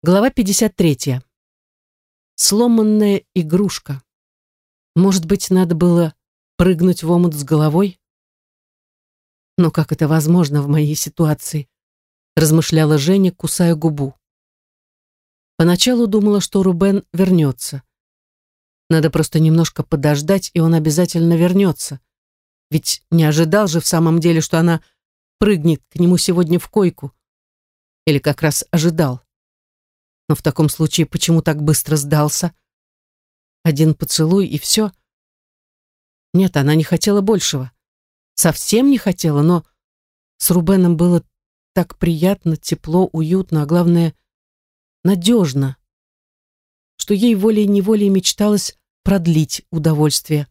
Глава 53. Сломанная игрушка. Может быть, надо было прыгнуть в омут с головой? Но как это возможно в моей ситуации? Размышляла Женя, кусая губу. Поначалу думала, что Рубен вернется. Надо просто немножко подождать, и он обязательно вернется. Ведь не ожидал же в самом деле, что она прыгнет к нему сегодня в койку. Или как раз ожидал. Но в таком случае почему так быстро сдался? Один поцелуй и все? Нет, она не хотела большего. Совсем не хотела, но с Рубеном было так приятно, тепло, уютно, а главное, надежно, что ей волей-неволей мечталось продлить удовольствие.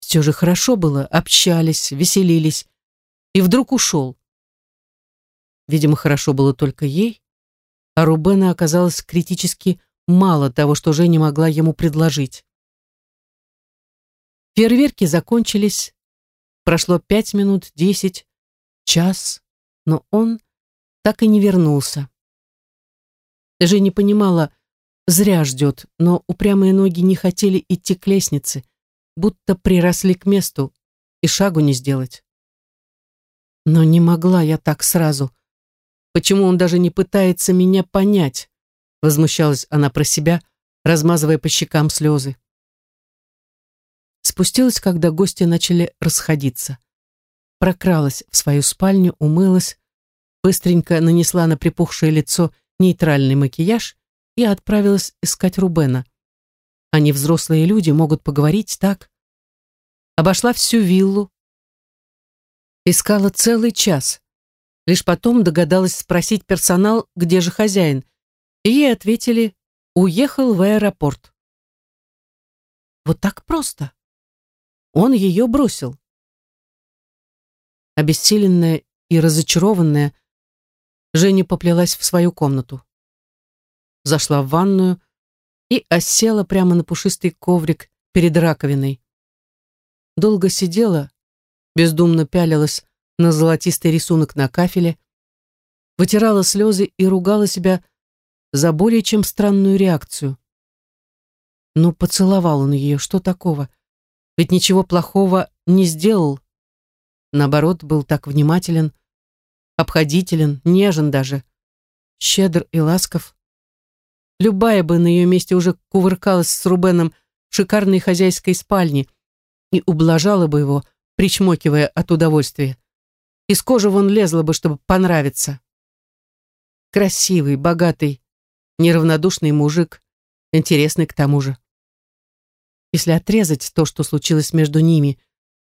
Все же хорошо было, общались, веселились, и вдруг ушел. Видимо, хорошо было только ей, а Рубена оказалось критически мало того, что Женя могла ему предложить. Фейерверки закончились. Прошло пять минут, десять, час, но он так и не вернулся. Женя понимала, зря ждет, но упрямые ноги не хотели идти к лестнице, будто приросли к месту и шагу не сделать. Но не могла я так сразу — Почему он даже не пытается меня понять? Возмущалась она про себя, размазывая по щекам слезы. Спустилась, когда гости начали расходиться. Прокралась в свою спальню, умылась, быстренько нанесла на припухшее лицо нейтральный макияж и отправилась искать Рубена. Они взрослые люди, могут поговорить так. Обошла всю виллу. Искала целый час. Лишь потом догадалась спросить персонал, где же хозяин, и ей ответили «Уехал в аэропорт». Вот так просто. Он ее бросил. Обессиленная и разочарованная, Женя поплелась в свою комнату. Зашла в ванную и осела прямо на пушистый коврик перед раковиной. Долго сидела, бездумно пялилась на золотистый рисунок на кафеле, вытирала слезы и ругала себя за более чем странную реакцию. Ну, поцеловал он ее, что такого? Ведь ничего плохого не сделал. Наоборот, был так внимателен, обходителен, нежен даже, щедр и ласков. Любая бы на ее месте уже кувыркалась с Рубеном в шикарной хозяйской спальне и ублажала бы его, причмокивая от удовольствия. Из кожи вон лезла бы, чтобы понравиться. Красивый, богатый, неравнодушный мужик, интересный к тому же. Если отрезать то, что случилось между ними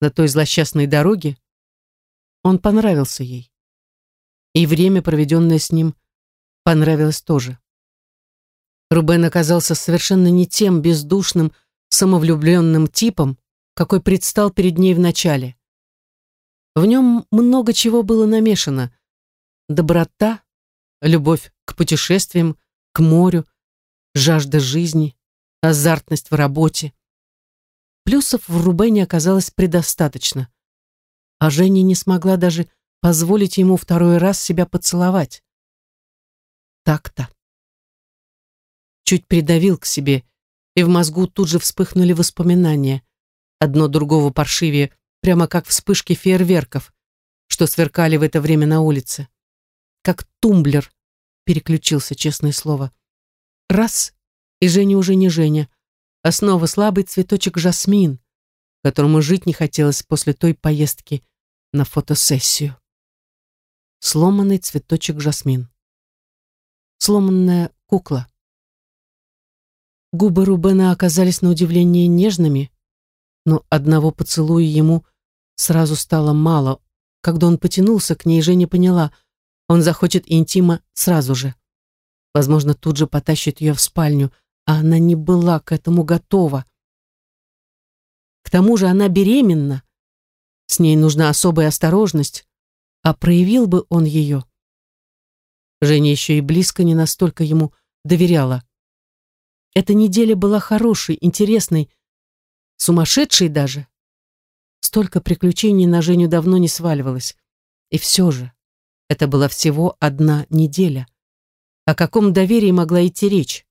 на той злосчастной дороге, он понравился ей. И время, проведенное с ним, понравилось тоже. Рубен оказался совершенно не тем бездушным, самовлюбленным типом, какой предстал перед ней вначале. В нем много чего было намешано. Доброта, любовь к путешествиям, к морю, жажда жизни, азартность в работе. Плюсов в Рубене оказалось предостаточно. А Женя не смогла даже позволить ему второй раз себя поцеловать. Так-то. Чуть придавил к себе, и в мозгу тут же вспыхнули воспоминания. Одно другого паршивее прямо как вспышки фейерверков, что сверкали в это время на улице. Как тумблер переключился, честное слово. Раз, и Женя уже не Женя, а снова слабый цветочек жасмин, которому жить не хотелось после той поездки на фотосессию. Сломанный цветочек жасмин. Сломанная кукла. Губы Рубена оказались на удивление нежными, но одного поцелуя ему Сразу стало мало. Когда он потянулся к ней, Женя поняла, он захочет интима сразу же. Возможно, тут же потащит ее в спальню, а она не была к этому готова. К тому же она беременна. С ней нужна особая осторожность, а проявил бы он ее. Женя еще и близко не настолько ему доверяла. Эта неделя была хорошей, интересной, сумасшедшей даже. Столько приключений на Женю давно не сваливалось. И все же, это была всего одна неделя. О каком доверии могла идти речь?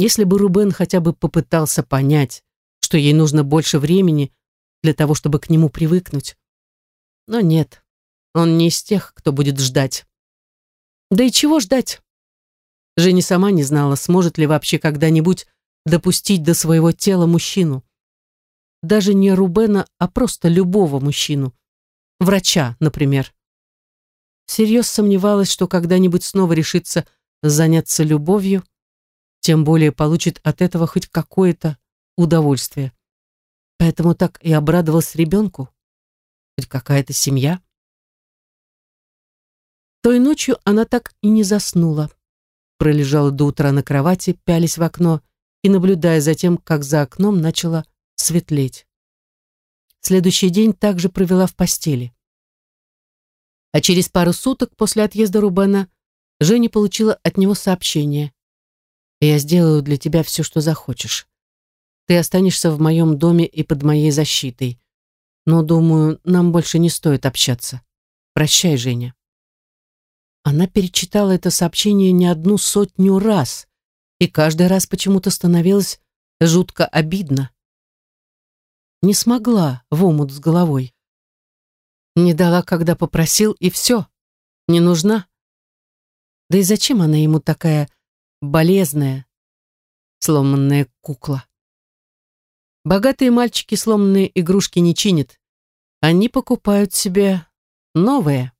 Если бы Рубен хотя бы попытался понять, что ей нужно больше времени для того, чтобы к нему привыкнуть. Но нет, он не из тех, кто будет ждать. Да и чего ждать? Женя сама не знала, сможет ли вообще когда-нибудь допустить до своего тела мужчину. Даже не Рубена, а просто любого мужчину. Врача, например. Всерьез сомневалась, что когда-нибудь снова решится заняться любовью, тем более получит от этого хоть какое-то удовольствие. Поэтому так и обрадовалась ребенку. Хоть какая-то семья. Той ночью она так и не заснула. Пролежала до утра на кровати, пялись в окно и наблюдая за тем, как за окном начало светлеть. Следующий день также провела в постели. А через пару суток после отъезда Рубена Женя получила от него сообщение. «Я сделаю для тебя все, что захочешь. Ты останешься в моем доме и под моей защитой. Но, думаю, нам больше не стоит общаться. Прощай, Женя». Она перечитала это сообщение не одну сотню раз, и каждый раз почему-то становилось жутко обидно. Не смогла в омут с головой. Не дала, когда попросил, и все. Не нужна. Да и зачем она ему такая болезная, сломанная кукла? Богатые мальчики сломанные игрушки не чинят. Они покупают себе новые.